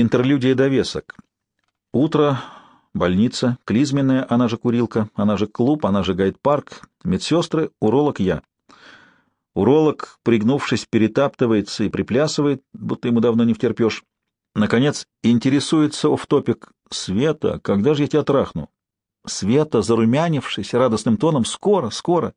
Интерлюдия довесок. Утро, больница, клизменная, она же курилка, она же клуб, она же гайд-парк, медсестры, уролог я. Уролог, пригнувшись, перетаптывается и приплясывает, будто ему давно не втерпешь. Наконец, интересуется офтопик. «Света, когда же я тебя трахну?» Света, зарумянившись радостным тоном, «Скоро, скоро!»